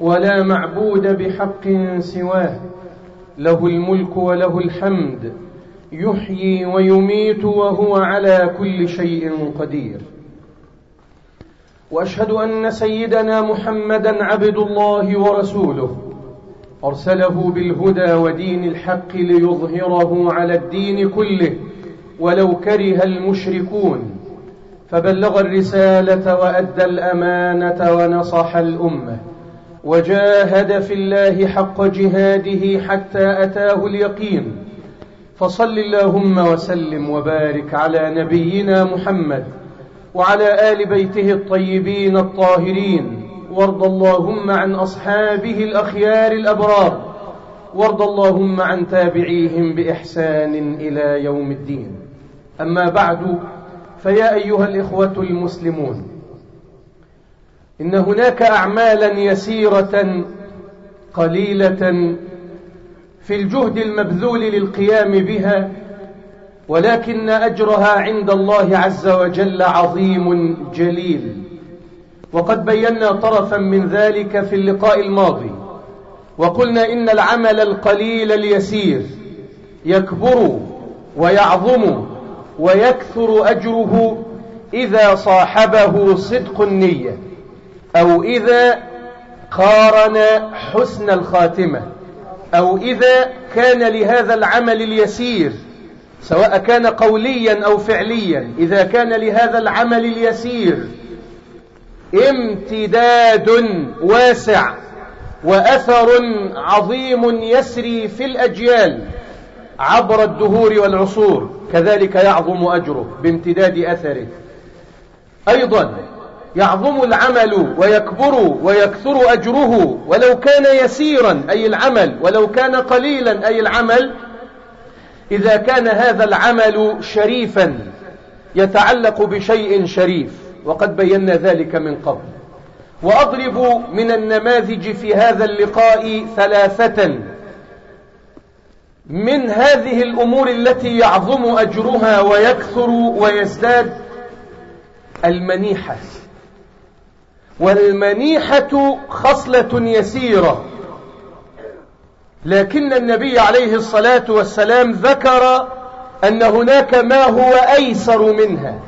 ولا معبود بحق سواه. له الملك وله الحمد. يحيي ويميت وهو على كل شيء قدير. وأشهد أن سيدنا محمدا عبد الله ورسوله. أرسله بالهدى ودين الحق ليظهره على الدين كله ولو كره المشركون. فبلغ الرسالة وأدى الأمانة ونصح الأمة. وجاهد في الله حق جهاده حتى أتاه اليقين. فصل اللهم وسلم وبارك على نبينا محمد وعلى آل بيته الطيبين الطاهرين. وارض اللهم عن أصحابه الأخيار الأبرار. وارض اللهم عن تابعيهم بإحسان إلى يوم الدين. أما بعد فيا أيها الإخوة المسلمون إن هناك أعمالا يسيرة قليلة في الجهد المبذول للقيام بها ولكن أجرها عند الله عز وجل عظيم جليل. وقد بينا طرفا من ذلك في اللقاء الماضي وقلنا إن العمل القليل اليسير يكبر ويعظم ويكثر أجره إذا صاحبه صدق النية. أو إذا قارن حسن الخاتمة أو إذا كان لهذا العمل اليسير سواء كان قوليا أو فعليا إذا كان لهذا العمل اليسير امتداد واسع وأثر عظيم يسري في الأجيال عبر الدهور والعصور كذلك يعظم أجره بامتداد أثره. أيضا يعظم العمل ويكبر ويكثر أجره ولو كان يسيرا أي العمل ولو كان قليلا أي العمل. إذا كان هذا العمل شريفا يتعلق بشيء شريف وقد بينا ذلك من قبل. وأضرب من النماذج في هذا اللقاء ثلاثة. من هذه الأمور التي يعظم أجرها ويكثر ويزداد المنيحة. والمنيحة خصلة يسيرة. لكن النبي عليه الصلاة والسلام ذكر أن هناك ما هو أيسر منها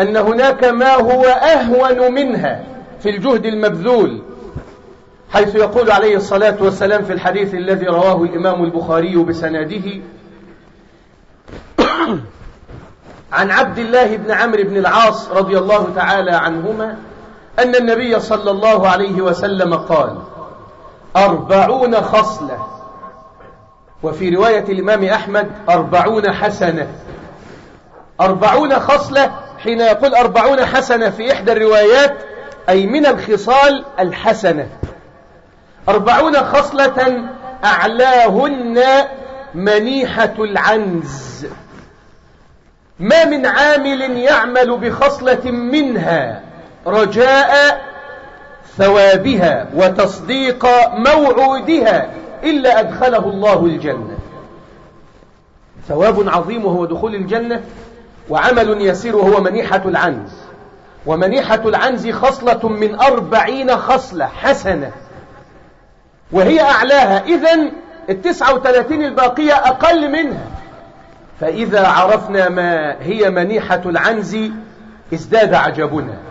أن هناك ما هو أهون منها في الجهد المبذول. حيث يقول عليه الصلاة والسلام في الحديث الذي رواه الإمام البخاري بسناده عن عبد الله بن عمرو بن العاص رضي الله تعالى عنهما أن النبي صلى الله عليه وسلم قال أربعون خصلة. وفي رواية الإمام أحمد أربعون حسنة. أربعون خصلة حين يقول أربعون حسنة في إحدى الروايات أي من الخصال الحسنة. أربعون خصلة أعلاهن منيحة العنز. ما من عامل يعمل بخصلة منها؟ رجاء ثوابها وتصديق موعودها إلا أدخله الله الجنة. ثواب عظيم وهو دخول الجنة وعمل يسير وهو منيحة العنز. ومنيحة العنز خصلة من أربعين خصلة حسنة. وهي أعلاها إذن التسعة وثلاثين الباقية أقل منها. فإذا عرفنا ما هي منيحة العنز ازداد عجبنا.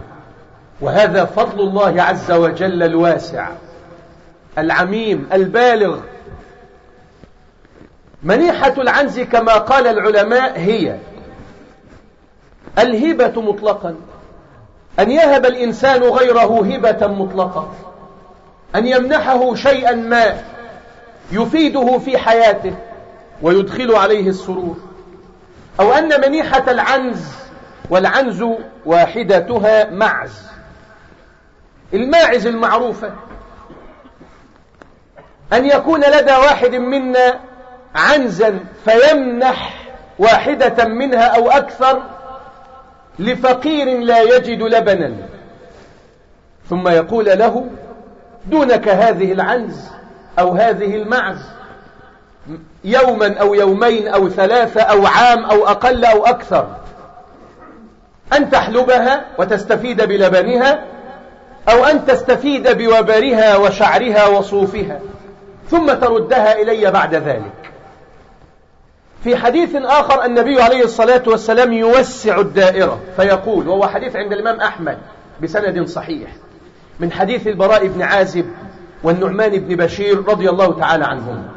وهذا فضل الله عز وجل الواسع العميم البالغ. منيحة العنز كما قال العلماء هي الهبة مطلقا. أن يهب الإنسان غيره هبة مطلقة. أن يمنحه شيئا ما يفيده في حياته ويدخل عليه السرور. أو أن منيحة العنز والعنز واحدتها معز. الماعز المعروفة أن يكون لدى واحد منا عنزا فيمنح واحدة منها أو أكثر لفقير لا يجد لبنا. ثم يقول له دونك هذه العنز أو هذه المعز يوما أو يومين أو ثلاثة أو عام أو أقل أو أكثر أن تحلبها وتستفيد بلبنها أو أن تستفيد بوبرها وشعرها وصوفها ثم تردها إلي بعد ذلك. في حديث آخر النبي عليه الصلاة والسلام يوسع الدائرة فيقول وهو حديث عند الإمام أحمد بسند صحيح من حديث البراء بن عازب والنعمان بن بشير رضي الله تعالى عنهم.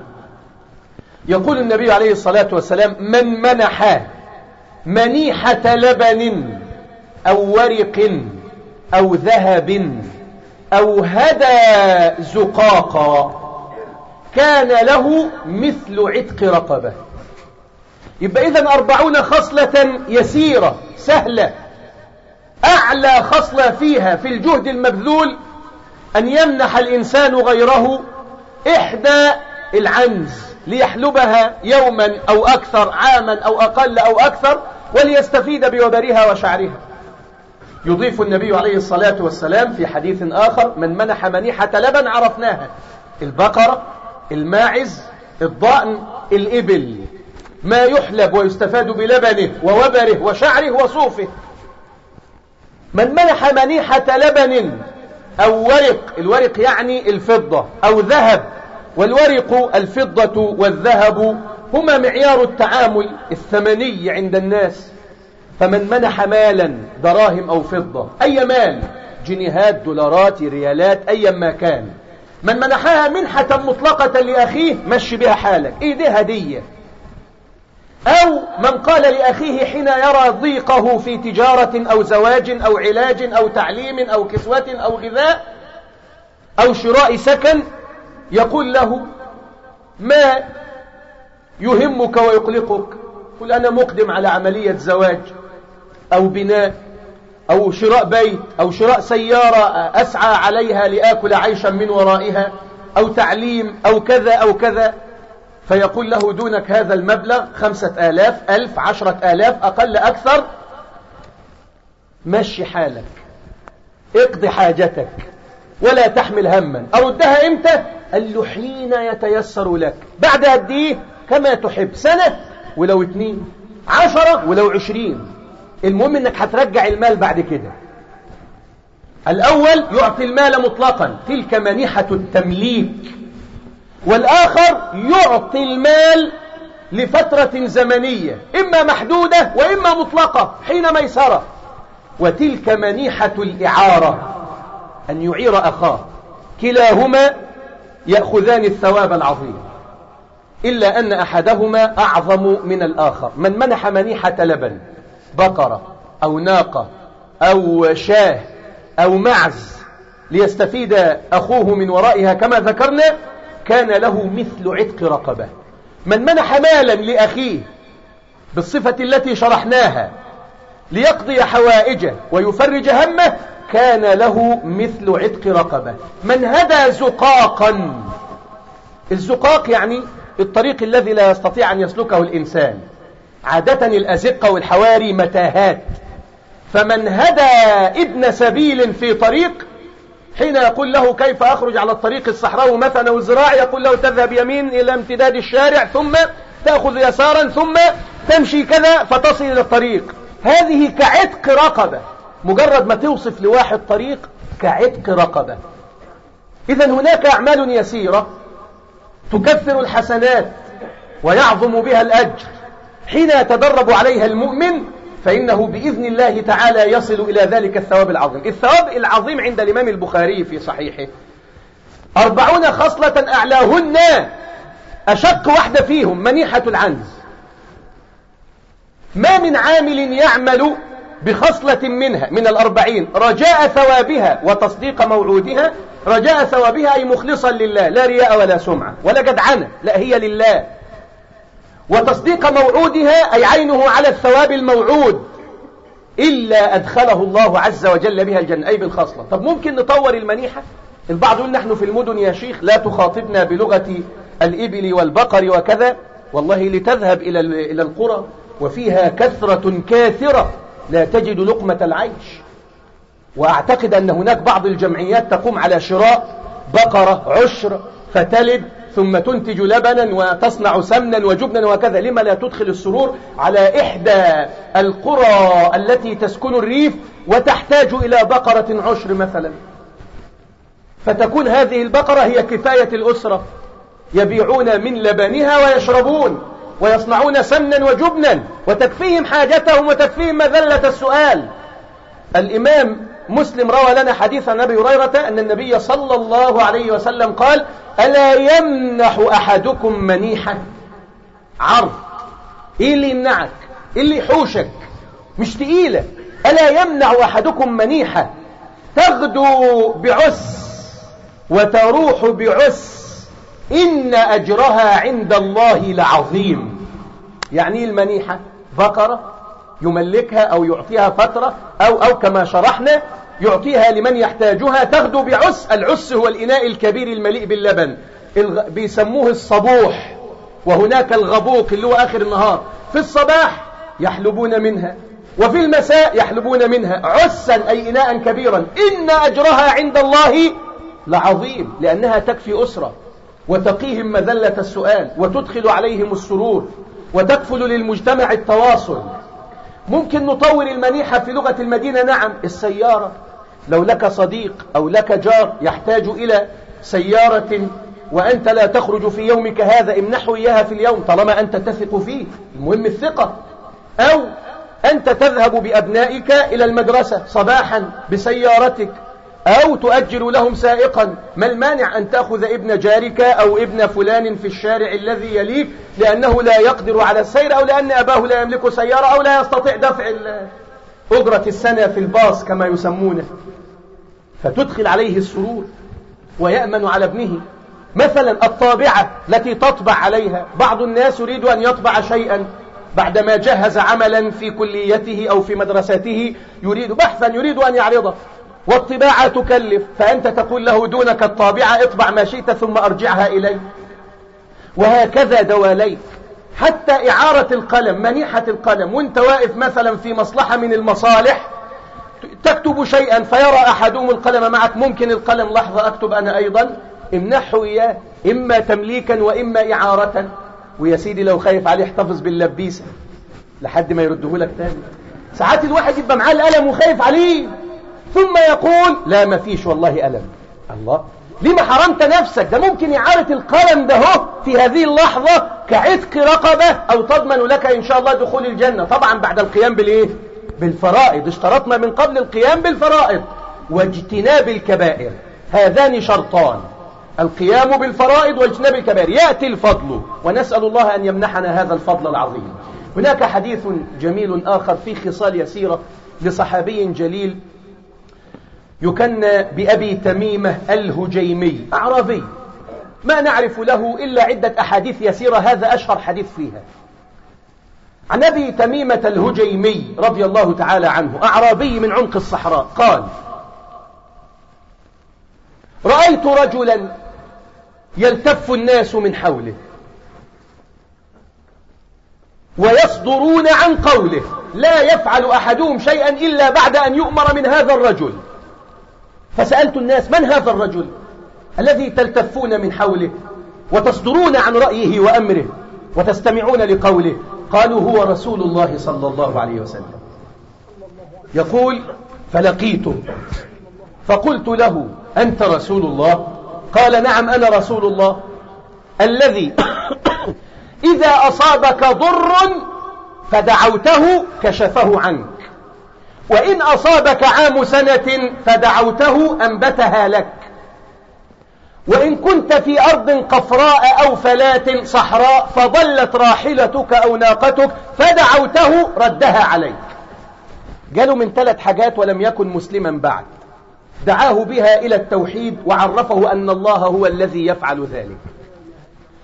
يقول النبي عليه الصلاة والسلام من منح منيحة لبن أو ورق أو ذهب أو هدى زقاقا كان له مثل عتق رقبة. يبقى إذن أربعون خصلة يسيرة سهلة. أعلى خصلة فيها في الجهد المبذول أن يمنح الإنسان غيره إحدى العنز ليحلبها يوما أو أكثر عاما أو أقل أو أكثر وليستفيد بوبرها وشعرها. يضيف النبي عليه الصلاة والسلام في حديث آخر من منح منيحة لبن عرفناها. البقرة الماعز الضأن الإبل. ما يحلب ويستفاد بلبنه ووبره وشعره وصوفه. من منح منيحة لبن أو ورق الورق يعني الفضة أو ذهب والورق الفضة والذهب هما معيار التعامل الثمني عند الناس. فمن منح مالا دراهم أو فضة أي مال؟ جنيهات دولارات ريالات أي ما كان. من منحها منحة مطلقة لأخيه مشي بها حالك. إيه دي هدية. أو من قال لأخيه حين يرى ضيقه في تجارة أو زواج أو علاج أو تعليم أو كسوة أو غذاء أو شراء سكن يقول له ما يهمك ويقلقك؟ قل أنا مقدم على عملية زواج. أو بناء أو شراء بيت أو شراء سيارة أسعى عليها لآكل عيشا من ورائها أو تعليم أو كذا أو كذا فيقول له دونك هذا المبلغ خمسة آلاف ألف عشرة آلاف أقل أكثر. مشي حالك. اقضي حاجتك. ولا تحمل هما. أردها إمتى؟ قال له حين يتيسر لك. بعد قد إيه كما تحب. سنة ولو اتنين عشرة ولو عشرين. المهم إنك هترجع المال بعد كده. الأول يعطي المال مطلقا. تلك منيحة التمليك. والآخر يعطي المال لفترة زمنية. إما محدودة وإما مطلقة حين ميسرة وتلك منيحة الإعارة. أن يعير أخاه. كلاهما يأخذان الثواب العظيم. إلا أن أحدهما أعظم من الآخر. من منح منيحة لبن. بقرة أو ناقة أو شاه أو معز ليستفيد أخوه من ورائها كما ذكرنا كان له مثل عتق رقبة. من منح مالا لأخيه بالصفة التي شرحناها ليقضي حوائجه ويفرج همه كان له مثل عتق رقبة. من هدى زقاقا؟ الزقاق يعني الطريق الذي لا يستطيع أن يسلكه الإنسان. عادة الأزقة والحواري متاهات. فمن هدى ابن سبيل في طريق حين يقول له كيف أخرج على الطريق الصحراوي مثلا والزراع يقول له تذهب يمين إلى امتداد الشارع ثم تأخذ يسارا ثم تمشي كذا فتصل إلى الطريق. هذه كعتق رقبة. مجرد ما توصف لواحد طريق كعتق رقبة. إذا هناك أعمال يسيرة تكثر الحسنات ويعظم بها الأجر. حين يتدرب عليها المؤمن فإنه بإذن الله تعالى يصل إلى ذلك الثواب العظيم. الثواب العظيم عند الإمام البخاري في صحيحه. أربعون خصلة أعلاهن أشق واحدة فيهم منيحة العنز. ما من عامل يعمل بخصلة منها من الأربعين. رجاء ثوابها وتصديق موعودها رجاء ثوابها أي مخلصا لله لا رياء ولا سمعة ولا جدعنة لا هي لله. وتصديق موعودها أي عينه على الثواب الموعود إلا أدخله الله عز وجل بها الجنة أي بالخصلة طب ممكن نطور المنيحة؟ البعض يقول نحن في المدن يا شيخ لا تخاطبنا بلغة الإبل والبقر وكذا والله لتذهب إلى إلى القرى وفيها كثرة كاثرة لا تجد لقمة العيش. وأعتقد أن هناك بعض الجمعيات تقوم على شراء بقرة عشر فتلد ثم تنتج لبنا وتصنع سمنا وجبنا وكذا. لما لا تدخل السرور على إحدى القرى التي تسكن الريف وتحتاج إلى بقرة عشر مثلا. فتكون هذه البقرة هي كفاية الأسرة. يبيعون من لبنها ويشربون ويصنعون سمنا وجبنا وتكفيهم حاجتهم وتكفيهم مذلة السؤال. الإمام مسلم روى لنا حديث عن أبي هريرة أن النبي صلى الله عليه وسلم قال ألا يمنح أحدكم منيحة عرض. إيه اللي يمنعك؟ إيه اللي يحوشك؟ مش تقيلة. ألا يمنع أحدكم منيحة تغدو بعس وتروح بعس. إن أجرها عند الله لعظيم. يعني المنيحة؟ بقرة يملكها أو يعطيها فترة أو, أو كما شرحنا يعطيها لمن يحتاجها تغدو بعس العس هو الإناء الكبير المليء باللبن. بيسموه الصبوح وهناك الغبوق اللي هو آخر النهار. في الصباح يحلبون منها وفي المساء يحلبون منها عسا أي إناء كبيرا. إن أجرها عند الله لعظيم لأنها تكفي أسرة. وتقيهم مذلة السؤال وتدخل عليهم السرور وتكفل للمجتمع التواصل. ممكن نطور المنيحة في لغة المدينة. نعم السيارة. لو لك صديق أو لك جار يحتاج إلى سيارة وأنت لا تخرج في يومك هذا امنحه إياها في اليوم طالما أنت تثق فيه. المهم الثقة. أو أنت تذهب بأبنائك إلى المدرسة صباحا بسيارتك. أو تؤجر لهم سائقا. ما المانع أن تأخذ ابن جارك أو ابن فلان في الشارع الذي يليك لأنه لا يقدر على السير أو لأن أباه لا يملك سيارة أو لا يستطيع دفع أجرة السنة في الباص كما يسمونه. فتدخل عليه السرور ويأمن على ابنه. مثلا الطابعة التي تطبع عليها. بعض الناس يريد أن يطبع شيئا. بعدما جهز عملا في كليته أو في مدرسته يريد بحثا يريد أن يعرضه. والطباعة تكلف فأنت تقول له دونك الطابعة اطبع ما شئت ثم أرجعها إلي وهكذا دواليك. حتى إعارة القلم منيحة القلم. وأنت واقف مثلا في مصلحة من المصالح تكتب شيئا فيرى أحدهم القلم معك. ممكن القلم لحظة أكتب أنا أيضا. امنحه إياه إما تمليكا وإما إعارة. ويا سيدي لو خايف عليه احتفظ باللبيسة لحد ما يرده لك تاني. ساعات الواحد يبقى معاه القلم وخايف عليه. ثم يقول لا ما فيش والله ألم. الله. لما حرمت نفسك؟ ده ممكن إعارة القلم ده في هذه اللحظة كعتق رقبة أو تضمن لك إن شاء الله دخول الجنة. طبعا بعد القيام بالإيه؟ بالفرائض. اشترطنا من قبل القيام بالفرائض. واجتناب الكبائر. هذان شرطان. القيام بالفرائض واجتناب الكبائر. يأتي الفضل. ونسأل الله أن يمنحنا هذا الفضل العظيم. هناك حديث جميل آخر في خصال يسيرة لصحابي جليل يكنى بأبي تميمة الهجيمي أعرابي. ما نعرف له إلا عدة أحاديث يسيرة هذا أشهر حديث فيها. عن أبي تميمة الهجيمي رضي الله تعالى عنه أعرابي من عمق الصحراء قال رأيت رجلا يلتف الناس من حوله ويصدرون عن قوله لا يفعل أحدهم شيئا إلا بعد أن يؤمر من هذا الرجل. فسألت الناس من هذا الرجل الذي تلتفون من حوله وتصدرون عن رأيه وأمره وتستمعون لقوله؟ قالوا هو رسول الله صلى الله عليه وسلم. يقول فلقيته فقلت له أنت رسول الله؟ قال نعم أنا رسول الله. الذي إذا أصابك ضر فدعوته كشفه عنك. وإن أصابك عام سنة فدعوته أنبتها لك. وإن كنت في أرض قفراء أو فلاة صحراء فضلت راحلتك أو ناقتك فدعوته ردها عليك. قالوا من ثلاث حاجات ولم يكن مسلما بعد. دعاه بها إلى التوحيد وعرفه أن الله هو الذي يفعل ذلك.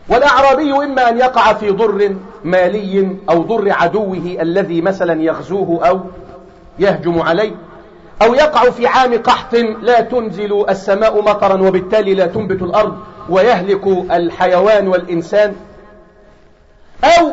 والأعرابي إما أن يقع في ضر مالي أو ضر عدوه الذي مثلا يغزوه أو يهجم عليه أو يقع في عام قحط لا تنزل السماء مطرا وبالتالي لا تنبت الأرض ويهلك الحيوان والإنسان أو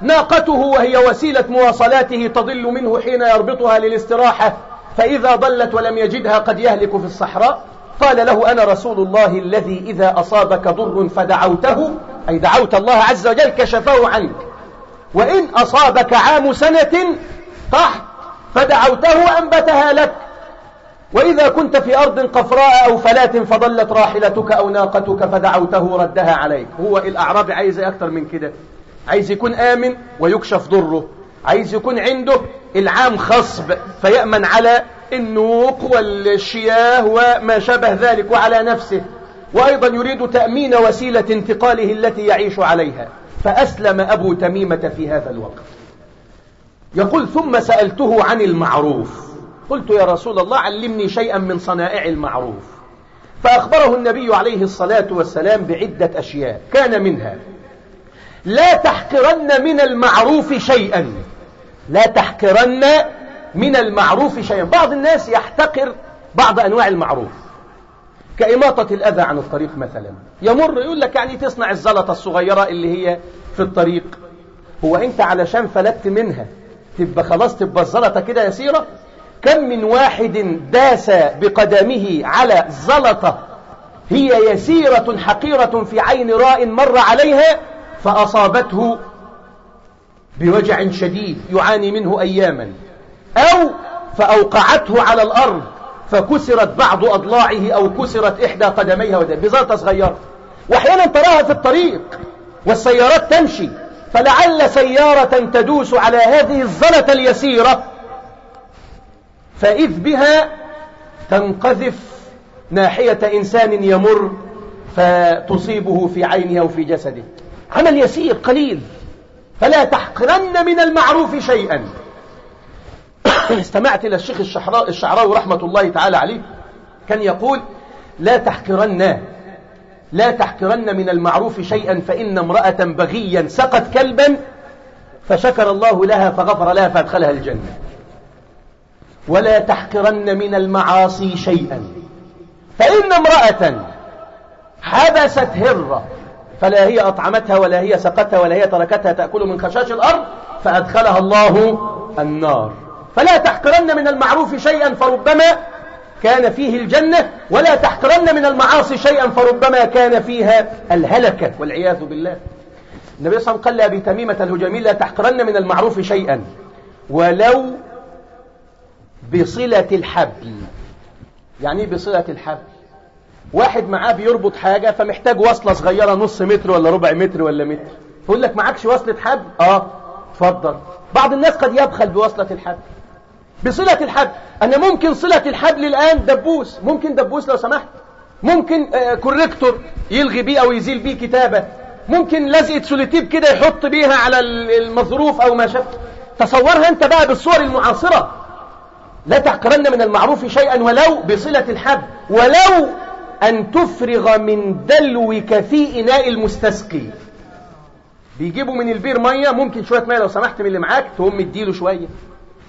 ناقته وهي وسيلة مواصلاته تضل منه حين يربطها للاستراحة فإذا ضلت ولم يجدها قد يهلك في الصحراء. قال له أنا رسول الله الذي إذا أصابك ضر فدعوته أي دعوت الله عز وجل كشفه عنك. وإن أصابك عام سنة قحط فدعوته أنبتها لك. وإذا كنت في أرض قفراء أو فلاة فضلت راحلتك أو ناقتك فدعوته ردها عليك. هو الأعراب عايز أكثر من كده. عايز يكون آمن ويكشف ضره. عايز يكون عنده إلعام خصب فيأمن على النوق والشياه وما شابه ذلك وعلى نفسه. وأيضا يريد تأمين وسيلة انتقاله التي يعيش عليها. فأسلم أبو تميمة في هذا الوقت. يقول ثم سألته عن المعروف. قلت يا رسول الله علمني شيئا من صنائع المعروف. فأخبره النبي عليه الصلاة والسلام بعدة أشياء. كان منها لا تحقرن من المعروف شيئا. لا تحقرن من المعروف شيئا. بعض الناس يحتقر بعض أنواع المعروف. كإماطة الأذى عن الطريق مثلا. يمر يقول لك يعني تصنع الزلطة الصغيرة اللي هي في الطريق. هو أنت علشان فلت منها. تبقى خلاص تبقى الزلطة كده يسيرة كم من واحد داس بقدمه على زلطة هي يسيرة حقيرة في عين راء مر عليها فأصابته بوجع شديد يعاني منه أياما. أو فأوقعته على الأرض فكسرت بعض أضلاعه أو كسرت إحدى قدميها. بزلطة صغيرة. وأحيانا تراها في الطريق والسيارات تمشي. فلعل سيارة تدوس على هذه الزلة اليسيرة فإذ بها تنقذف ناحية إنسان يمر فتصيبه في عينه أو في جسده. عمل يسير قليل فلا تحقرن من المعروف شيئا. استمعت إلى الشيخ الشعراوي رحمة الله تعالى عليه كان يقول لا تحقرن لا تحقرن من المعروف شيئا فإن امرأة بغيا سقت كلبا فشكر الله لها فغفر لها فأدخلها الجنة. ولا تحقرن من المعاصي شيئا فإن امرأة حبست هرة فلا هي أطعمتها ولا هي سقتها ولا هي تركتها تأكل من خشاش الأرض فأدخلها الله النار. فلا تحقرن من المعروف شيئا فربما كان فيه الجنة ولا تحقرن من المعاصي شيئا فربما كان فيها الهلكة والعياذ بالله. النبي صلى الله عليه وسلم قال لأبي تميمة الهجمي لا تحقرن من المعروف شيئا ولو بصلة الحبل. يعني إيه بصلة الحبل؟ واحد معاه بيربط حاجة فمحتاج وصلة صغيرة نص متر ولا ربع متر ولا متر. يقول لك معكش وصلة حبل؟ آه اتفضل. بعض الناس قد يبخل بوصلة الحبل. بصلة الحبل أنا ممكن صلة الحبل الآن دبوس. ممكن دبوس لو سمحت. ممكن آه corrector يلغي بيه أو يزيل بيه كتابة. ممكن لزقة سوليتيب كده يحط بيها على المظروف أو ما شابه تصورها أنت بقى بالصور المعاصرة. لا تحقرن من المعروف شيئا ولو بصلة الحبل ولو أن تفرغ من دلوك في إناء المستسقي. بيجيبوا من البير مية. ممكن شوية مية لو سمحت من اللي معاك. تقوم مديله شوية.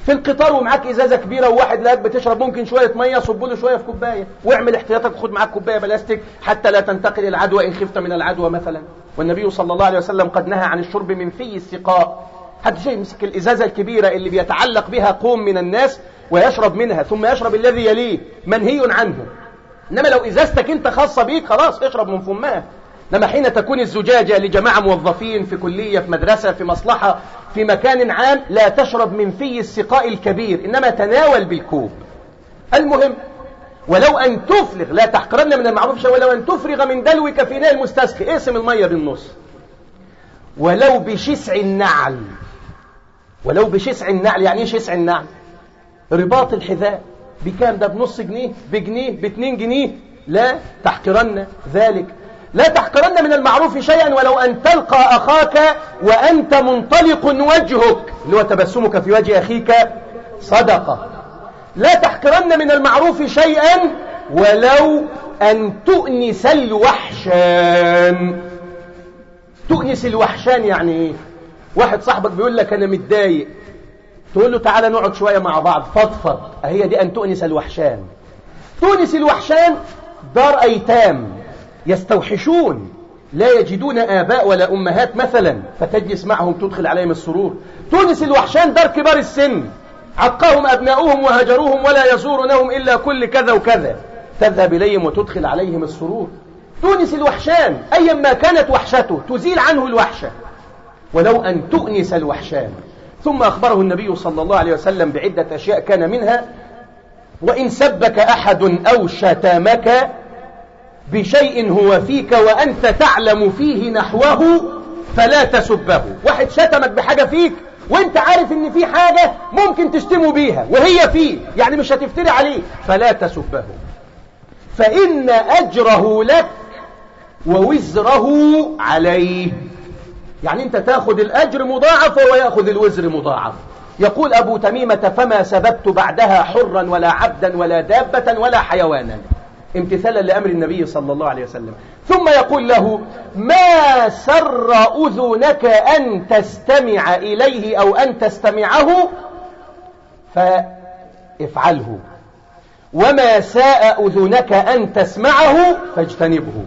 في القطار ومعاك إزازة كبيرة وواحد لاك بتشرب ممكن شوية مية صب له شوية في كوباية. واعمل احتياطك خد معاك كوباية بلاستيك حتى لا تنتقل العدوى إن خفت من العدوى مثلا. والنبي صلى الله عليه وسلم قد نهى عن الشرب من في السقاء. حد شيء يمسك الإزازة الكبيرة اللي بيتعلق بها قوم من الناس ويشرب منها ثم يشرب الذي يليه منهي عنه. إنما لو إزازتك أنت خاصة بيك خلاص اشرب من فمها. انما حين تكون الزجاجة لجماعة موظفين في كلية في مدرسة في مصلحة في مكان عام لا تشرب من في السقاء الكبير إنما تناول بالكوب. المهم ولو أن تفرغ لا تحقرن من المعروف شيء ولو أن تفرغ من دلوك في ناء المستسقي اقسم المية بالنص. ولو بشسع النعل ولو بشسع النعل يعني إيه شسع النعل؟ رباط الحذاء. بكام؟ ده بنص جنيه بجنيه باتنين جنيه. لا تحقرن ذلك. لا تحقرن من المعروف شيئا ولو أن تلقى أخاك وأنت منطلق وجهك. اللي هو تبسمك في وجه أخيك صدقة. لا تحقرن من المعروف شيئا ولو أن تؤنس الوحشان. تؤنس الوحشان يعني إيه؟ واحد صاحبك بيقول لك أنا متضايق. تقول له تعالى نقعد شوية مع بعض. فضفض. هي دي أن تؤنس الوحشان. تؤنس الوحشان دار أيتام. يستوحشون لا يجدون آباء ولا أمهات مثلا فتجلس معهم تدخل عليهم السرور. تونس الوحشان دار كبار السن. عقاهم أبناؤهم وهجروهم ولا يزورونهم إلا كل كذا وكذا. تذهب إليهم وتدخل عليهم السرور. تونس الوحشان أيا ما كانت وحشته تزيل عنه الوحشة. ولو أن تؤنس الوحشان. ثم أخبره النبي صلى الله عليه وسلم بعدة أشياء كان منها وإن سبك أحد أو شتمك بشيء هو فيك وأنت تعلم فيه نحوه فلا تسبه. واحد شتمك بحاجة فيك وانت عارف إن في حاجة ممكن تشتمه بيها وهي فيه يعني مش هتفتري عليه فلا تسبه. فإن أجره لك ووزره عليه. يعني أنت تأخذ الأجر مضاعف وهو يأخذ الوزر مضاعف. يقول أبو تميمة فما سببت بعدها حرا ولا عبدا ولا دابة ولا حيوانا. امتثالا لأمر النبي صلى الله عليه وسلم. ثم يقول له ما سر أذنك أن تستمع إليه أو أن تستمعه؟ فافعله. وما ساء أذنك أن تسمعه؟ فاجتنبه.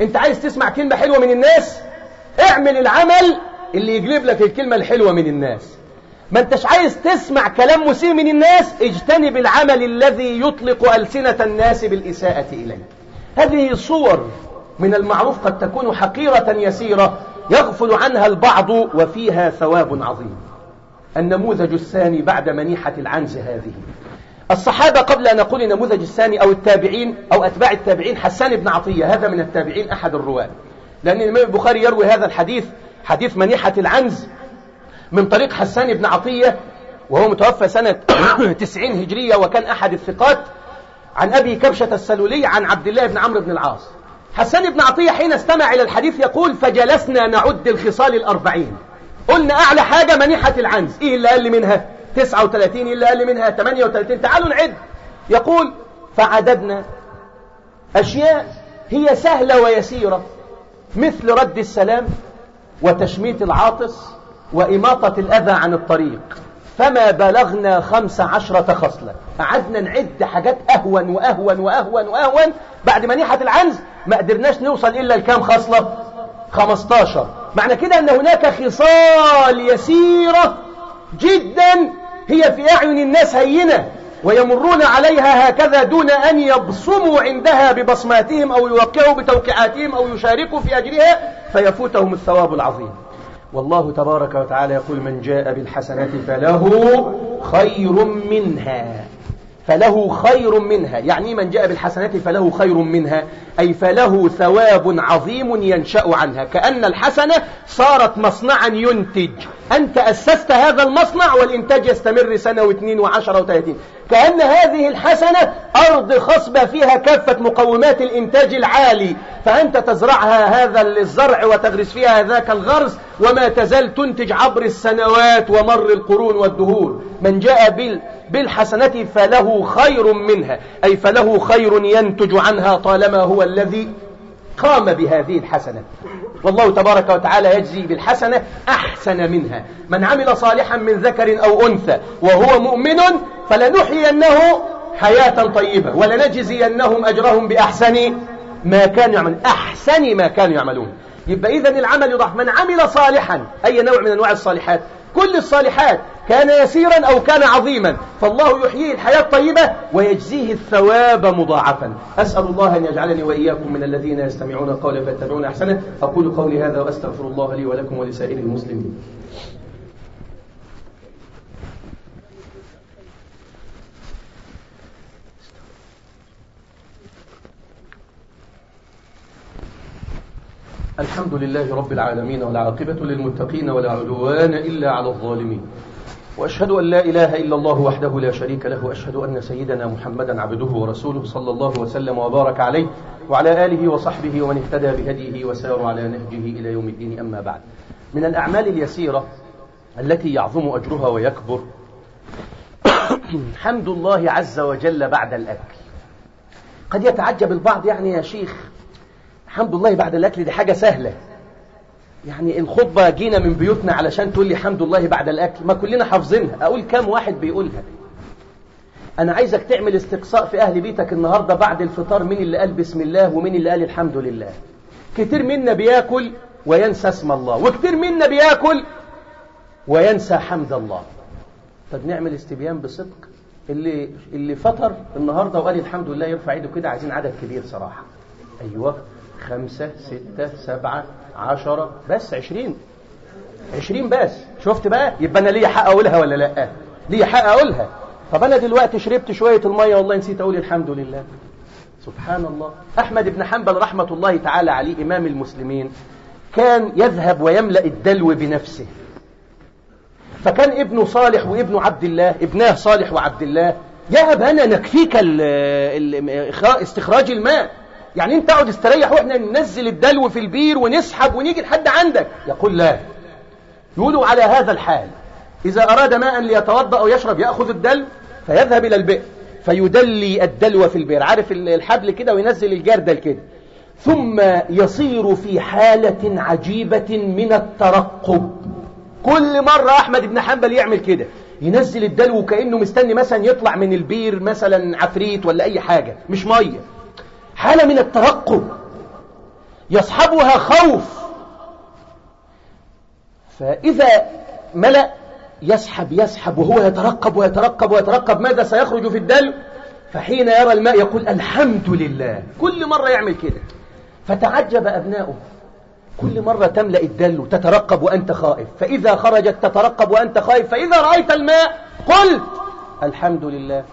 أنت عايز تسمع كلمة حلوة من الناس؟ اعمل العمل اللي يجلب لك الكلمة الحلوة من الناس. ما انتش عايز تسمع كلام مسيء من الناس؟ اجتنب العمل الذي يطلق ألسنة الناس بالإساءة إليه. هذه صور من المعروف قد تكون حقيرة يسيرة يغفل عنها البعض وفيها ثواب عظيم. النموذج الثاني بعد منيحة العنز هذه. الصحابة قبل أن نقول النموذج الثاني أو التابعين أو أتباع التابعين حسان بن عطية هذا من التابعين أحد الرواة. لأن الإمام البخاري يروي هذا الحديث حديث منيحة العنز من طريق حسان بن عطية وهو متوفى سنة 90 هجرية وكان أحد الثقات عن أبي كبشة السلولي عن عبد الله بن عمرو بن العاص. حسان بن عطية حين استمع إلى الحديث يقول فجلسنا نعد الخصال الأربعين. قلنا أعلى حاجة منيحة العنز. إيه اللي قال منها؟ 39 إيه اللي قال منها؟ 38 تعالوا نعد. يقول فعددنا. أشياء هي سهلة ويسيرة مثل رد السلام وتشميت العاطس وإماطة الأذى عن الطريق. فما بلغنا خمس عشرة خصلة قعدنا نعد حاجات أهون وأهون وأهون وأهون. بعد منيحة العنز ما قدرناش نوصل إلا الكام خصلة؟ 15 معنى كده أن هناك خصال يسيرة جدا هي في أعين الناس هينة ويمرون عليها هكذا دون أن يبصموا عندها ببصماتهم أو يوقعوا بتوقيعاتهم أو يشاركوا في أجرها فيفوتهم الثواب العظيم. والله تبارك وتعالى يقول من جاء بالحسنة فله خير منها. فله خير منها. يعني من جاء بالحسنات فله خير منها. أي فله ثواب عظيم ينشأ عنها. كأن الحسنة صارت مصنعا ينتج. أنت أسست هذا المصنع والإنتاج يستمر سنة واثنين وعشرة وثلاثين. كأن هذه الحسنة أرض خصبة فيها كافة مقومات الإنتاج العالي. فأنت تزرعها هذا الزرع وتغرس فيها ذاك الغرس وما تزال تنتج عبر السنوات ومر القرون والدهور. من جاء بال بالحسنة فله خير منها. أي فله خير ينتج عنها طالما هو الذي قام بهذه الحسنة. والله تبارك وتعالى يجزي بالحسنة أحسن منها. من عمل صالحا من ذكر أو أنثى وهو مؤمن فلنحيينه حياة طيبة ولنجزينهم أجرهم بأحسن ما كانوا يعملون أحسن ما كانوا يعملون. يبقى إذن العمل يضح من عمل صالحا أي نوع من أنواع الصالحات؟ كل الصالحات كان يسيرا أو كان عظيما. فالله يحييه الحياة الطيبة ويجزيه الثواب مضاعفا. أسأل الله أن يجعلني وإياكم من الذين يستمعون القول فيتبعون أحسنه. أقول قولي هذا وأستغفر الله لي ولكم ولسائر المسلمين. الحمد لله رب العالمين والعاقبة للمتقين ولا عدوان إلا على الظالمين. وأشهد أن لا إله إلا الله وحده لا شريك له وأشهد أن سيدنا محمدا عبده ورسوله صلى الله وسلم وبارك عليه وعلى آله وصحبه ومن اهتدى بهديه وسار على نهجه إلى يوم الدين. أما بعد من الأعمال اليسيرة التي يعظم أجرها ويكبر حمد الله عز وجل بعد الأكل. قد يتعجب البعض يعني يا شيخ حمد الله بعد الأكل دي حاجة سهلة. يعني الخطبة جينا من بيوتنا علشان تقول لي الحمد لله بعد الأكل ما كلنا حافظينها. أقول كام واحد بيقولها. أنا عايزك تعمل استقصاء في أهل بيتك النهاردة بعد الفطار مين اللي قال بسم الله ومين اللي قال الحمد لله. كتير منا بياكل وينسى اسم الله وكتير منا بياكل وينسى حمد الله. طب نعمل استبيان بصدق. اللي اللي فطر النهارده وقال الحمد لله يرفع ايده كده عايزين عدد كبير صراحة. أيوه. خمسة ستة سبعة عشرة بس عشرين. عشرين بس. شفت بقى؟ يبقى أنا ليا حق أقولها ولا لأ؟ ليا حق أقولها. طب أنا دلوقتي شربت شوية المية والله نسيت أقول الحمد لله. سبحان الله. أحمد بن حنبل رحمة الله تعالى عليه إمام المسلمين كان يذهب ويملأ الدلو بنفسه. فكان ابنه صالح وابنه عبد الله ابناه صالح وعبد الله يا أبانا نكفيك استخراج الماء. يعني انت اقعد استريح وإحنا ننزل الدلو في البير ونسحب ونيجي لحد عندك. يقول لا. يقولوا على هذا الحال. إذا أراد ماء ليتوضأ أو يشرب يأخذ الدلو فيذهب إلى البئر فيدلي الدلو في البئر. عارف الحبل كده وينزل الجردل كده. ثم يصير في حالة عجيبة من الترقب. كل مرة أحمد بن حنبل يعمل كده. ينزل الدلو كأنه مستني مثلا يطلع من البير مثلا عفريت ولا أي حاجة مش مية. حالة من الترقب. يصحبها خوف. فإذا ملأ يسحب يسحب وهو يترقب ويترقب ويترقب ماذا سيخرج في الدلو فحين يرى الماء يقول الحمد لله. كل مرة يعمل كده. فتعجب أبناؤه. كل مرة تملأ الدلو تترقب وأنت خائف. فإذا خرجت تترقب وأنت خائف. فإذا رأيت الماء قلت الحمد لله.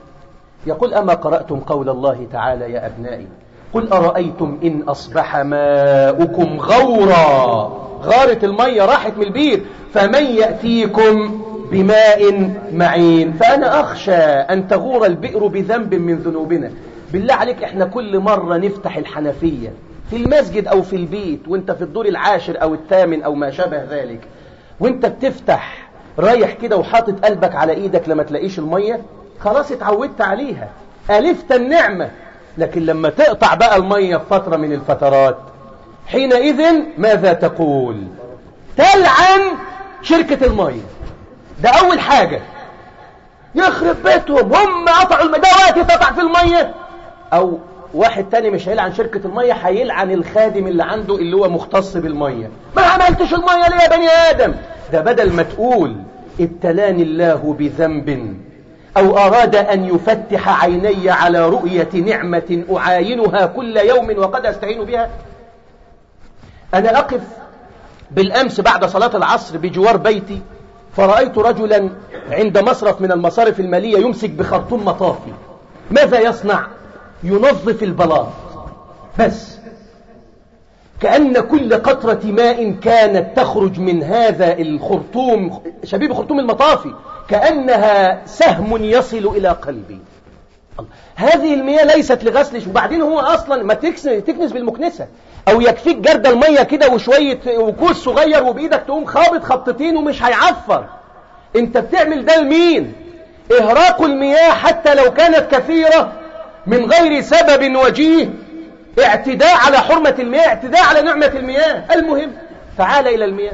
يقول أما قرأتم قول الله تعالى يا أبنائي؟ قل أرأيتم إن أصبح ماؤكم غورا؟ غارت المية راحت من البير. فمن يأتيكم بماء معين؟ فأنا أخشى أن تغور البئر بذنب من ذنوبنا. بالله عليك إحنا كل مرة نفتح الحنفية في المسجد أو في البيت وأنت في الدور العاشر أو الثامن أو ما شابه ذلك وأنت بتفتح رايح كده وحاطط قلبك على إيدك لما تلاقيش المية خلاص اتعودت عليها. ألفت النعمة. لكن لما تقطع بقى المية في فترة من الفترات حينئذ ماذا تقول؟ تلعن شركة المية. ده أول حاجة. يخرب بيتهم. هم قطعوا المية ده وقت تقطع في المية. أو واحد تاني مش هيلعن شركة المية هيلعن الخادم اللي عنده اللي هو مختص بالمية. ما عملتش المية ليه يا بني آدم؟ ده بدل ما تقول ابتلاني الله بذنب أو أراد أن يفتح عيني على رؤية نعمة أعاينها كل يوم وقد أستعين بها؟ أنا أقف بالأمس بعد صلاة العصر بجوار بيتي فرأيت رجلا عند مصرف من المصارف المالية يمسك بخرطوم مطافي. ماذا يصنع؟ ينظف البلاط. بس. كأن كل قطرة ماء كانت تخرج من هذا الخرطوم شبيب خرطوم المطافي. كأنها سهم يصل إلى قلبي. هذه المياه ليست لغسل وبعدين هو أصلا ما تكنس بالمكنسة. أو يكفيك جرد المية كده وشوية وكوس صغير وبإيدك تقوم خابط خبطتين ومش هيعفر. أنت بتعمل ده لمين؟ إهراق المياه حتى لو كانت كثيرة من غير سبب وجيه. اعتداء على حرمة المياه اعتداء على نعمة المياه. المهم تعال إلى المياه.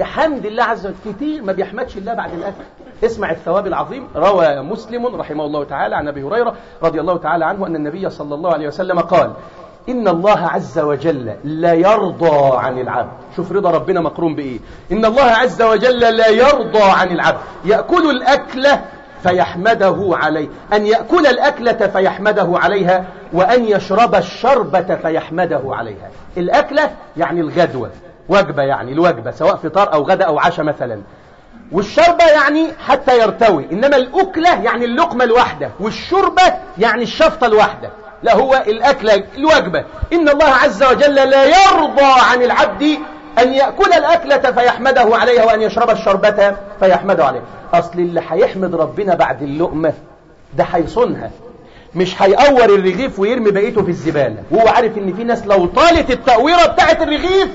بحمد الله عز وجل. كتير ما بيحمدش الله بعد الأكل. اسمع الثواب العظيم. روى مسلم رحمه الله تعالى عن أبي هريرة رضي الله تعالى عنه أن النبي صلى الله عليه وسلم قال إن الله عز وجل لا يرضى عن العبد. شوف رضا ربنا مقرون بإيه. إن الله عز وجل لا يرضى عن العبد. يأكل الأكلة فيحمده عليه. أن يأكل الأكلة فيحمده عليها وأن يشرب الشربة فيحمده عليها. الأكلة يعني الغدوة. وجبة يعني الوجبة سواء فطار أو غدا أو عشاء مثلا. والشربة يعني حتى يرتوي إنما الأكلة يعني اللقمة الواحدة والشربة يعني الشفطة الواحدة. لا هو الأكلة الوجبة. إن الله عز وجل لا يرضى عن العبد أن يأكل الأكلة فيحمده عليها وأن يشرب الشربة فيحمده عليها. أصل اللي هيحمد ربنا بعد اللقمة ده هيصونها مش هيقور الرغيف ويرمي بقيته في الزبالة. وهو عارف إن في ناس لو طالت التأويرة بتاعت الرغيف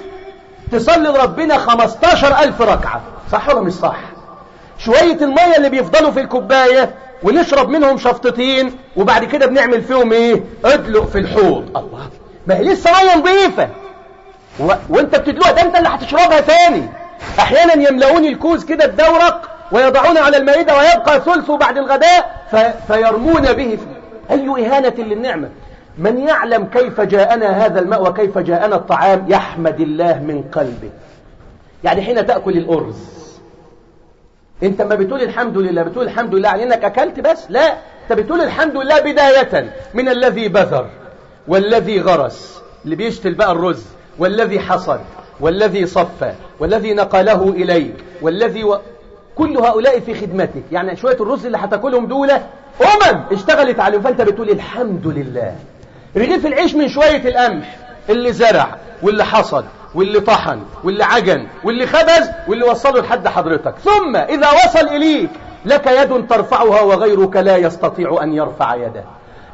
تصلي لربنا 15 ألف ركعة. صح ولا مش صح؟ شوية المية اللي بيفضلوا في الكوباية ونشرب منهم شفطتين وبعد كده بنعمل فيهم إيه؟ ادلق في الحوض. الله. ما هي لسه مية نظيفة. و... وانت بتدلوها ده انت اللي هتشربها ثاني أحيانا يملؤون الكوز كده الدورق ويضعون على المائدة ويبقى ثلثه بعد الغداء ف... فيرمون به في... أي إهانة للنعمة؟ من يعلم كيف جاءنا هذا الماء وكيف جاءنا الطعام يحمد الله من قلبه. يعني حين تأكل الأرز انت ما بتقول الحمد لله بتقول الحمد لله على انك أكلت بس لا انت بتقول الحمد لله بداية. من الذي بذر والذي غرس اللي بيشتل بقى الرز والذي حصد والذي صفى والذي نقله إليك والذي و... كل هؤلاء في خدمتك. يعني شوية الرز اللي هتاكلهم دول أمم اشتغلت عليهم. فأنت بتقول الحمد لله. رغيف العيش من شوية القمح اللي زرع واللي حصد واللي طحن واللي عجن واللي خبز واللي وصله لحد حضرتك. ثم إذا وصل إليك لك يد ترفعها وغيرك لا يستطيع أن يرفع يده.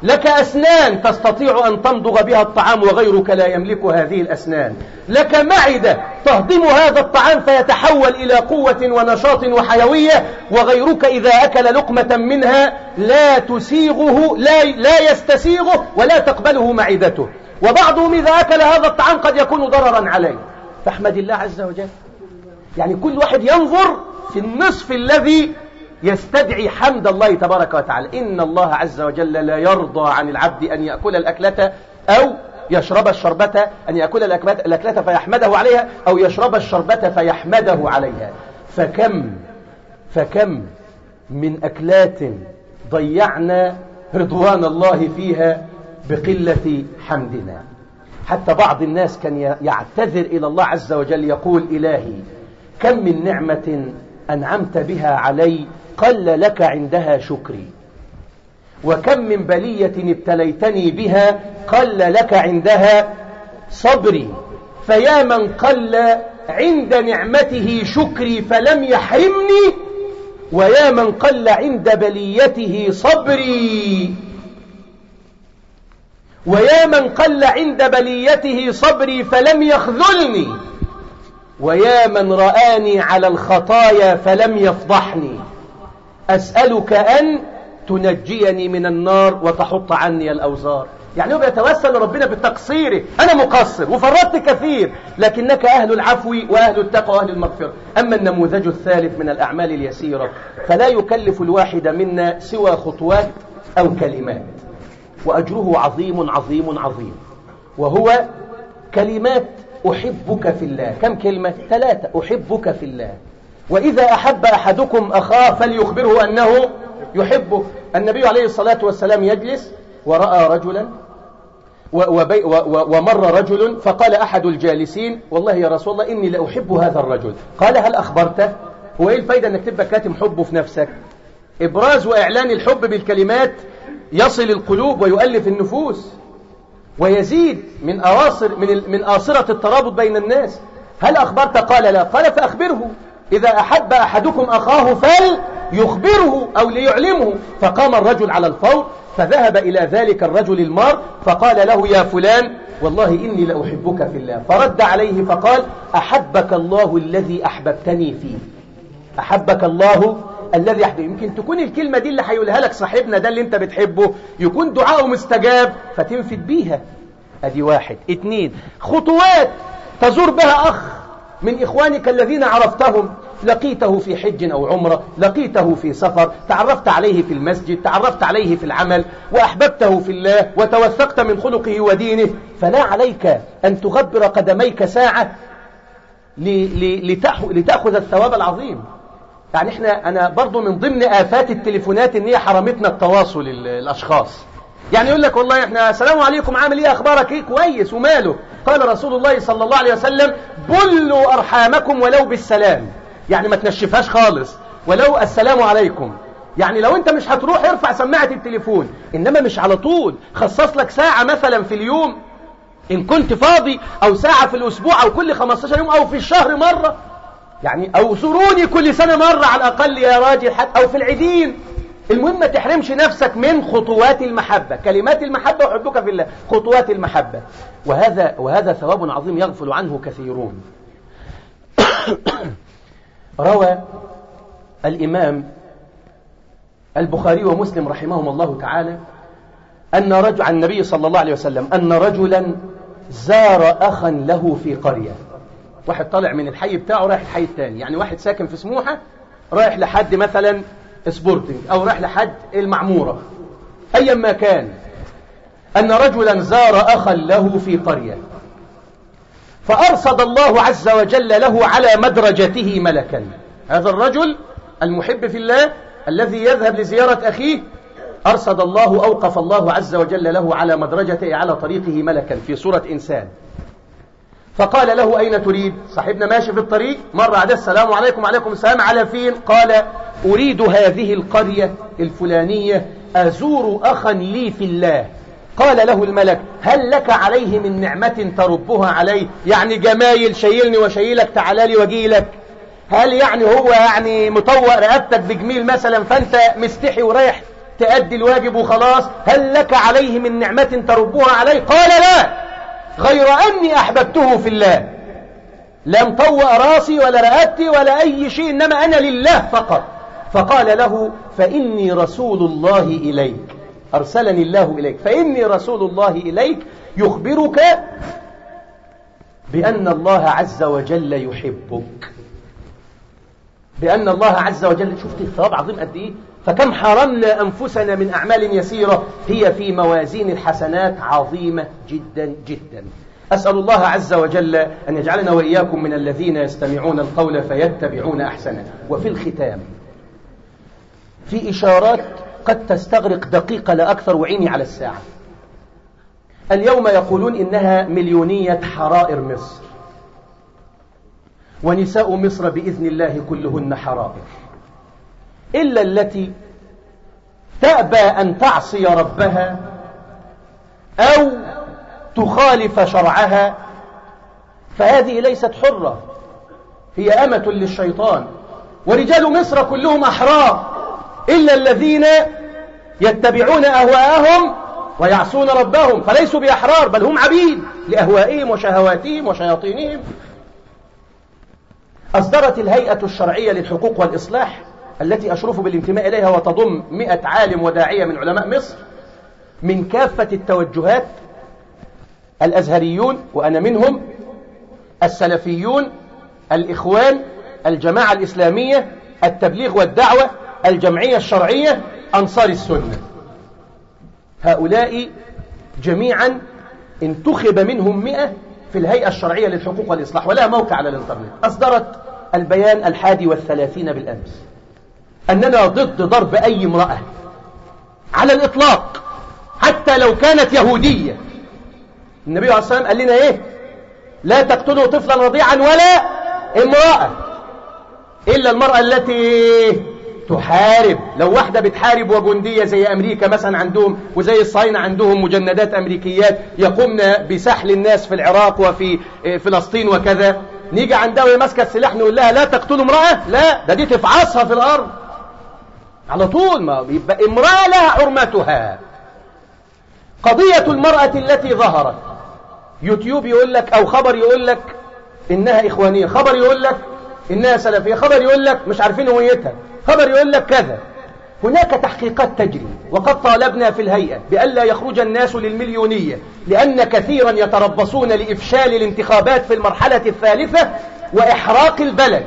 لك أسنان تستطيع أن تمضغ بها الطعام وغيرك لا يملك هذه الأسنان. لك معدة تهضم هذا الطعام فيتحول إلى قوة ونشاط وحيوية وغيرك إذا أكل لقمة منها لا تسيغه لا, لا يستسيغه ولا تقبله معدته. وبعضهم إذا أكل هذا الطعام قد يكون ضررا عليه. فاحمد الله عز وجل. يعني كل واحد ينظر في النصف الذي يستدعي حمد الله تبارك وتعالى. إن الله عز وجل لا يرضى عن العبد أن يأكل الأكلة أو يشرب الشربة أن يأكل الأكلة فيحمده عليها أو يشرب الشربة فيحمده عليها. فكم فكم من أكلات ضيعنا رضوان الله فيها بقلة حمدنا. حتى بعض الناس كان يعتذر إلى الله عز وجل يقول إلهي كم من نعمة أنعمت بها علي قل لك عندها شكري. وكم من بلية ابتليتني بها قل لك عندها صبري. فيا من قل عند نعمته شكري فلم يحرمني ويا من قل عند بليته صبري. ويا من قل عند بليته صبري فلم يخذلني. ويا من رآني على الخطايا فلم يفضحني. أسألك أن تنجيني من النار وتحط عني الأوزار. يعني هو بيتوسل لربنا بتقصيره أنا مقصر وفرطت كثير لكنك أهل العفو وأهل التقوى وأهل المغفرة. أما النموذج الثالث من الأعمال اليسيرة فلا يكلف الواحد منا سوى خطوات أو كلمات. وأجره عظيم عظيم عظيم. وهو كلمات أحبك في الله. كم كلمة؟ ثلاثة. أحبك في الله. وإذا أحب أحدكم أخاه فليخبره أنه يحبه. النبي عليه الصلاة والسلام يجلس ورأى رجلا ومر رجل فقال أحد الجالسين والله يا رسول الله إني لأحب هذا الرجل. قال هل أخبرته؟ هو إيه الفايدة أنك تبقى كاتم حبه في نفسك؟ إبراز وإعلان الحب بالكلمات يصل القلوب ويؤلف النفوس. ويزيد من أواصر من من آصرة الترابط بين الناس. هل أخبرت؟ قال لا. قال فأخبره. إذا أحب أحدكم أخاه فليخبره أو ليعلمه. فقام الرجل على الفور فذهب إلى ذلك الرجل المار فقال له يا فلان والله إني لأحبك في الله. فرد عليه فقال أحبك الله الذي أحببتني فيه. أحبك الله الذي يحدث يمكن تكون الكلمة دي اللي هيقولها لك صاحبنا ده اللي انت بتحبه يكون دعاءه مستجاب فتنفد بيها. أدي واحد. اتنين. خطوات تزور بها أخ من إخوانك الذين عرفتهم. لقيته في حج أو عمرة لقيته في سفر تعرفت عليه في المسجد تعرفت عليه في العمل وأحببته في الله وتوثقت من خلقه ودينه. فلا عليك أن تغبر قدميك ساعة لتأخذ الثواب العظيم. يعني إحنا أنا برضو من ضمن آفات التليفونات إن هي حرمتنا التواصل الأشخاص. يعني يقول لك والله إحنا السلام عليكم عامل إيه؟ أخبارك إيه؟ كويس وماله؟ قال رسول الله صلى الله عليه وسلم بلوا أرحامكم ولو بالسلام. يعني ما تنشفهاش خالص. ولو السلام عليكم. يعني لو أنت مش هتروح ارفع سماعة التليفون. إنما مش على طول. خصص لك ساعة مثلا في اليوم إن كنت فاضي أو ساعة في الأسبوع أو كل 15 يوم أو في الشهر مرة. يعني أو زوروني كل سنة مرة على الأقل يا راجل حتى أو في العيدين. المهم ما تحرمش نفسك من خطوات المحبة. كلمات المحبة وحبك في الله. خطوات المحبة. وهذا, وهذا ثواب عظيم يغفل عنه كثيرون. روى الإمام البخاري ومسلم رحمهم الله تعالى أن رجل عن النبي صلى الله عليه وسلم أن رجلا زار أخا له في قرية. واحد طالع من الحي بتاعه رايح الحي التاني. يعني واحد ساكن في سموحة رايح لحد مثلا سبورتنج أو رايح لحد المعمورة. أيا ما كان. أن رجلا زار أخا له في قرية. فأرصد الله عز وجل له على مدرجته ملكا. هذا الرجل المحب في الله الذي يذهب لزيارة أخيه أرصد الله أوقف الله عز وجل له على مدرجته على طريقه ملكا في صورة إنسان. فقال له أين تريد؟ صاحبنا ماشي في الطريق مر عليه السلام عليكم وعليكم السلام على فين؟ قال أريد هذه القرية الفلانية أزور أخا لي في الله. قال له الملك هل لك عليه من نعمة تربها عليه؟ يعني جمايل شيلني وشيلك تعالى لي وجيلك هل يعني هو يعني مطوق رقبتك بجميل مثلا فأنت مستحي ورايح تأدي الواجب وخلاص؟ هل لك عليه من نعمة تربها عليه؟ قال لا. غير أني أحببته في الله. لم طوق راسي ولا رقبتي ولا أي شيء إنما أنا لله فقط. فقال له فإني رسول الله إليك. أرسلني الله إليك. فإني رسول الله إليك. يخبرك بأن الله عز وجل يحبك. بأن الله عز وجل شفت الثواب عظيم قد إيه؟ فكم حرمنا أنفسنا من أعمال يسيرة هي في موازين الحسنات عظيمة جدا جدا. أسأل الله عز وجل أن يجعلنا وإياكم من الذين يستمعون القول فيتبعون أحسنه. وفي الختام في إشارات قد تستغرق دقيقة لا أكثر وعيني على الساعة. اليوم يقولون إنها مليونية حرائر مصر ونساء مصر بإذن الله كلهن حرائر. إلا التي تأبى أن تعصي ربها أو تخالف شرعها فهذه ليست حرة هي أمة للشيطان. ورجال مصر كلهم أحرار إلا الذين يتبعون أهواءهم ويعصون ربهم فليسوا بأحرار بل هم عبيد لأهوائهم وشهواتهم وشياطينهم. أصدرت الهيئة الشرعية للحقوق والإصلاح التي أشرف بالانتماء إليها وتضم مئة عالم وداعية من علماء مصر من كافة التوجهات الأزهريون وأنا منهم السلفيون الإخوان الجماعة الإسلامية التبليغ والدعوة الجمعية الشرعية أنصار السنة. هؤلاء جميعا انتخب منهم مئة في الهيئة الشرعية للحقوق والإصلاح ولها موقع على الإنترنت. أصدرت البيان الحادي والثلاثين بالأمس. أننا ضد ضرب أي امرأة. على الإطلاق. حتى لو كانت يهودية. النبي عليه الصلاة والسلام قال لنا إيه؟ لا تقتلوا طفلا رضيعا ولا امرأة. إلا المرأة التي تحارب. لو واحدة بتحارب وجندية زي أمريكا مثلا عندهم وزي الصهاينة عندهم مجندات أمريكيات يقومن بسحل الناس في العراق وفي فلسطين وكذا. نيجي عندها وهي ماسكة السلاح نقول لها لا تقتلوا امرأة؟ لا. ده دي تفعصها في الأرض. على طول ما يبقى امرأة لها حرمتها. قضية المرأة التي ظهرت. يوتيوب يقول لك أو خبر يقول لك إنها إخوانية. خبر يقول لك إنها سلفية. خبر يقول لك مش عارفين هويتها. خبر يقول لك كذا. هناك تحقيقات تجري. وقد طالبنا في الهيئة بألا يخرج الناس للمليونية لأن كثيرا يتربصون لإفشال الانتخابات في المرحلة الثالثة وإحراق البلد.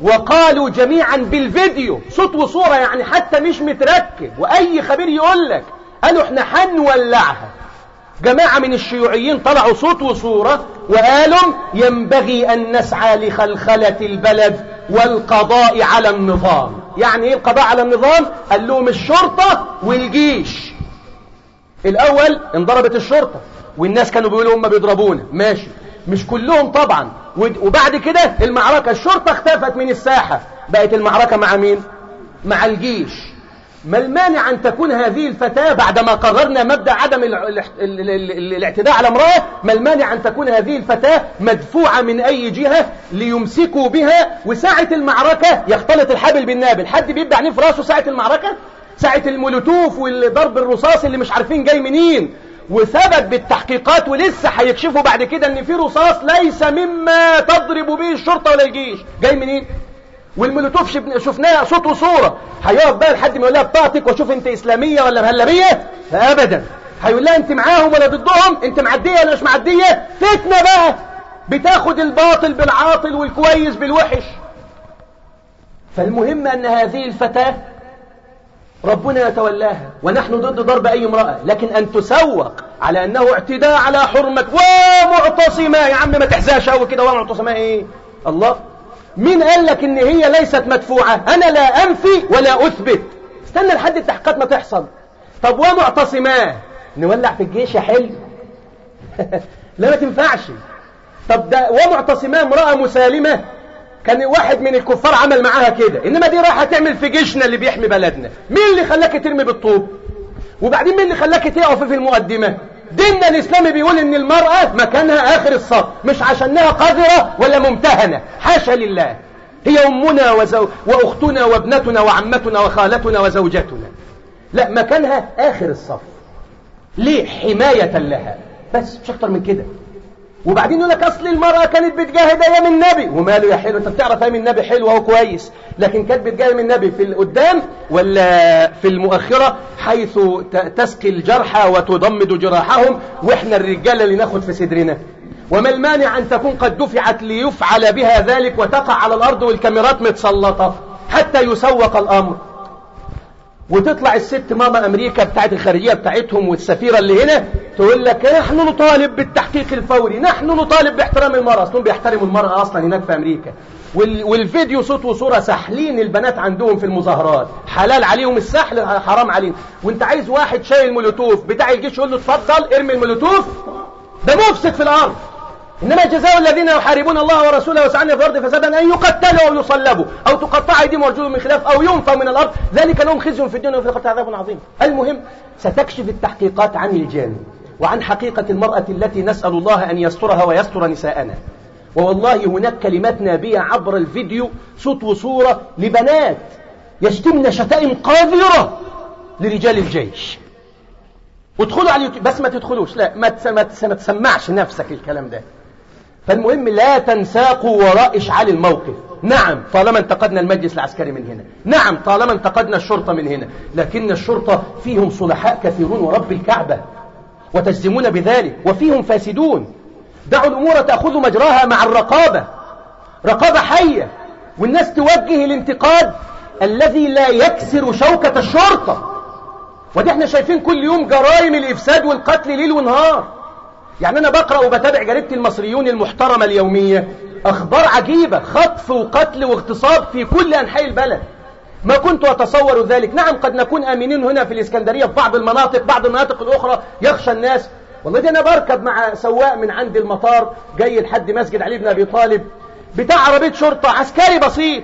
وقالوا جميعا بالفيديو صوت وصورة يعني حتى مش متركب. وأي خبير يقول لك قالوا إحنا حنولعها. جماعة من الشيوعيين طلعوا صوت وصورة وقالوا ينبغي أن نسعى لخلخلة البلد والقضاء على النظام. يعني إيه القضاء على النظام؟ قال لهم الشرطة والجيش. الأول انضربت الشرطة والناس كانوا بيقولوا هم بيضربونا. ماشي. مش كلهم طبعا. وبعد كده المعركة الشرطة اختفت من الساحة. بقت المعركة مع مين؟ مع الجيش. ما المانع أن تكون هذه الفتاة بعدما قررنا مبدأ عدم الاعتداء على امرأة؟ ما المانع أن تكون هذه الفتاة مدفوعة من أي جهة ليمسكوا بها؟ وساعة المعركة يختلط الحبل بالنابل. حد بيبدأ عنيه في راسه ساعة المعركة؟ ساعة المولوتوف والضرب الرصاص اللي مش عارفين جاي منين. وثبت بالتحقيقات ولسه هيكشفوا بعد كده إن في رصاص ليس مما تضرب به الشرطة ولا الجيش. جاي منين؟ والمولوتوف شفناها صوت وصورة. هيقف بقى لحد ما يقول لها بطاقتك واشوف أنت إسلامية ولا مهلبية؟ ابدا. هيقول لها أنت معاهم ولا ضدهم؟ أنت معدية ولا مش معدية؟ فتنة بقى. بتاخد الباطل بالعاطل والكويس بالوحش. فالمهم أن هذه الفتاة ربنا يتولاها ونحن ضد ضرب أي امرأة لكن أن تسوق على أنه اعتداء على حرمة ومعتصمة. يا عم ما تحزاش أو كده ومعتصمة إيه؟ الله. مين قال لك إن هي ليست مدفوعة؟ أنا لا أنفي ولا أثبت. استنى لحد التحقيقات ما تحصل. طب ومعتصماه نولع في الجيش يا حلو. لا ما تنفعش. طب ده ومعتصماه امرأة مسالمة؟ كان واحد من الكفار عمل معاها كده. إنما دي رايحة تعمل في جيشنا اللي بيحمي بلدنا. مين اللي خلاك ترمي بالطوب؟ وبعدين مين اللي خلاك تقف في المقدمة؟ ديننا الاسلامي بيقول إن المرأة مكانها آخر الصف مش عشانها قذرة ولا ممتهنة. حاشا لله. هي أمنا وزو... وأختنا وابنتنا وعمتنا وخالتنا وزوجتنا. لا مكانها آخر الصف. ليه؟ حماية لها. بس مش أكتر من كده. وبعدين يقول لك أصل المرأة كانت بتجاهد أيام النبي وماله يا حلو أنت بتعرف أيام النبي حلو اهو كويس لكن كانت بتجاهد النبي في القدام ولا في المؤخرة حيث تسقي الجرحى وتضمد جراحهم وإحنا الرجالة اللي ناخد في صدرنا. وما المانع أن تكون قد دفعت ليفعل بها ذلك وتقع على الأرض والكاميرات متسلطة حتى يسوق الأمر. وتطلع الست ماما أمريكا بتاعت الخارجية بتاعتهم والسفيرة اللي هنا تقول لك نحن نطالب بالتحقيق الفوري نحن نطالب باحترام المرأة. اصلهم بيحترموا المرأة أصلا هناك في أمريكا. والفيديو صوت وصورة سحلين البنات عندهم في المظاهرات. حلال عليهم السحل حرام عليهم. وانت عايز واحد شايل مولوتوف بتاع الجيش يقول له اتفضل ارمي المولوتوف. ده مفسد في الأرض. إنما جزاء الذين يحاربون الله ورسوله وسعون في الأرض فسادا أن يقتلوا أو يصلبوا أو تقطع أيديهم وأرجلهم من خلاف أو ينفوا من الأرض. ذلك لهم خزي في الدنيا وفي الآخرة عذاب عظيم. المهم ستكشف التحقيقات عن الجن وعن حقيقة المرأة التي نسأل الله أن يسترها ويستر نساءنا. ووالله هناك كلمات نابية عبر الفيديو صوت وصورة لبنات يشتمن شتائم قاذرة لرجال الجيش. وادخلوا على اليوتيوب. بس ما تدخلوش. لا ما ما تسمعش نفسك الكلام ده. فالمهم لا تنساقوا وراء إشعال الموقف. نعم طالما انتقدنا المجلس العسكري من هنا. نعم طالما انتقدنا الشرطة من هنا. لكن الشرطة فيهم صلحاء كثيرون ورب الكعبة. وتجزمون بذلك وفيهم فاسدون. دعوا الأمور تأخذ مجراها مع الرقابة. رقابة حية. والناس توجه الانتقاد الذي لا يكسر شوكة الشرطة. ودي إحنا شايفين كل يوم جرائم الإفساد والقتل ليل ونهار. يعني أنا بقرأ وبتابع جريدة المصريون المحترمة اليومية. أخبار عجيبة. خطف وقتل واغتصاب في كل أنحاء البلد. ما كنت أتصور ذلك. نعم قد نكون آمنين هنا في الإسكندرية في بعض المناطق بعض المناطق الأخرى يخشى الناس. والله دي أنا بركب مع سواق من عند المطار جاي لحد مسجد علي بن أبي طالب بتاع عربية شرطة عسكري بسيط.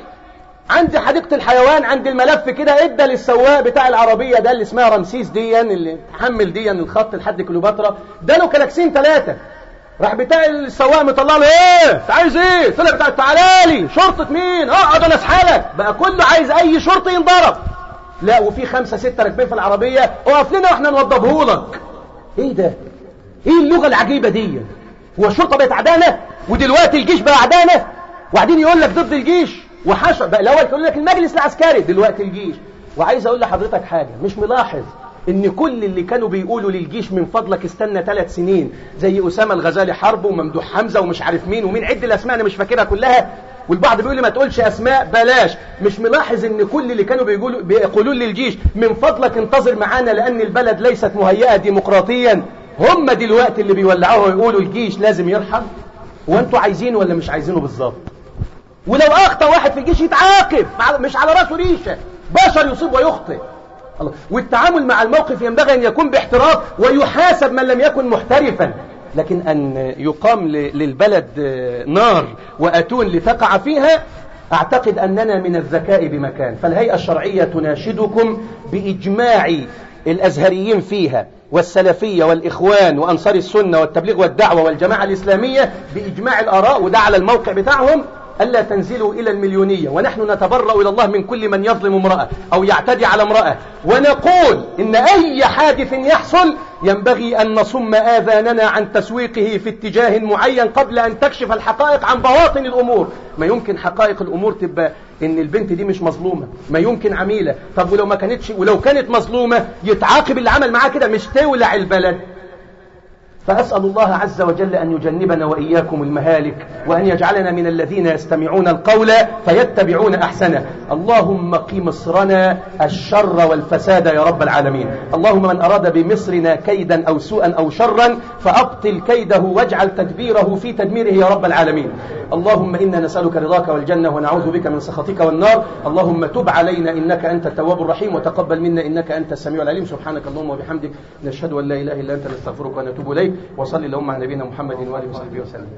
عند حديقة الحيوان عند الملف كده إدى للسواق بتاع العربية ده اللي اسمها رمسيس ديا اللي تحمل ديا الخط لحد كليوباترا. ده له كلاكسين ثلاثة راح بتاع السواق مطلع له إيه؟ انت عايز إيه طلع بتاع تعالى لي. شرطة مين؟ اقعد أنا اسحلك بقى كله عايز أي شرطي ينضرب. لا وفي خمسة ستة راكبين في العربية. اقف لنا وإحنا نوضبه لك. إيه ده؟ إيه اللغة العجيبة دي؟ هو الشرطة بقت عدانة ودلوقتي الجيش بقى عدانة وبعدين يقول لك ضد الجيش. وحشر. بقى الأول يقول لك المجلس العسكري. دلوقتي الجيش. وعايز أقول لحضرتك حاجة مش ملاحظ. إن كل اللي كانوا بيقولوا للجيش من فضلك استنى ثلاث سنين زي أسامة الغزالي حرب وممدوح حمزة ومش عارف مين ومين عد الأسماء أنا مش فاكرها كلها. والبعض بيقول لي ما تقولش أسماء بلاش. مش ملاحظ إن كل اللي كانوا بيقولوا بيقولوا للجيش من فضلك انتظر معانا لأن البلد ليست مهيئة ديمقراطيا. هم دلوقتي اللي بيولعوها ويقولوا الجيش لازم يرحم. وأنتوا عايزينه ولا مش عايزينه بالظبط؟ ولو أخطأ واحد في الجيش يتعاقب مش على رأسه ريشة. بشر يصيب ويخطئ. الله. والتعامل مع الموقف ينبغي أن يكون باحتراف ويحاسب من لم يكن محترفا. لكن أن يقام للبلد نار وأتون لتقع فيها أعتقد أننا من الذكاء بمكان. فالهيئة الشرعية تناشدكم بإجماع الأزهريين فيها والسلفية والإخوان وأنصار السنة والتبليغ والدعوة والجماعة الإسلامية بإجماع الآراء وده على الموقع بتاعهم. ألا تنزلوا إلى المليونية ونحن نتبرأ إلى الله من كل من يظلم امرأة أو يعتدي على امرأة ونقول إن أي حادث يحصل ينبغي أن نصم آذاننا عن تسويقه في اتجاه معين قبل أن تكشف الحقائق عن بواطن الأمور. ما يمكن حقائق الأمور تبقى إن البنت دي مش مظلومة. ما يمكن عميلة. طب ولو ما كانتش ولو كانت مظلومة يتعاقب اللي عمل معاه كده مش تولع البلد. فأسأل الله عز وجل أن يجنبنا وإياكم المهالك وأن يجعلنا من الذين يستمعون القول فيتبعون أحسنه. اللهم قي مصرنا الشر والفساد يا رب العالمين. اللهم من أراد بمصرنا كيدا أو سوءا أو شرا فأبطل كيده واجعل تدبيره في تدميره يا رب العالمين. اللهم إنا نسألك رضاك والجنة ونعوذ بك من سخطك والنار. اللهم تب علينا إنك أنت التواب الرحيم وتقبل منا إنك أنت السميع العليم. سبحانك اللهم وبحمدك نشهد أن لا إله إلا أنت نستغفرك ونتوب إليك. وصلي اللهم على نبينا محمد وآله وصحبه وسلم.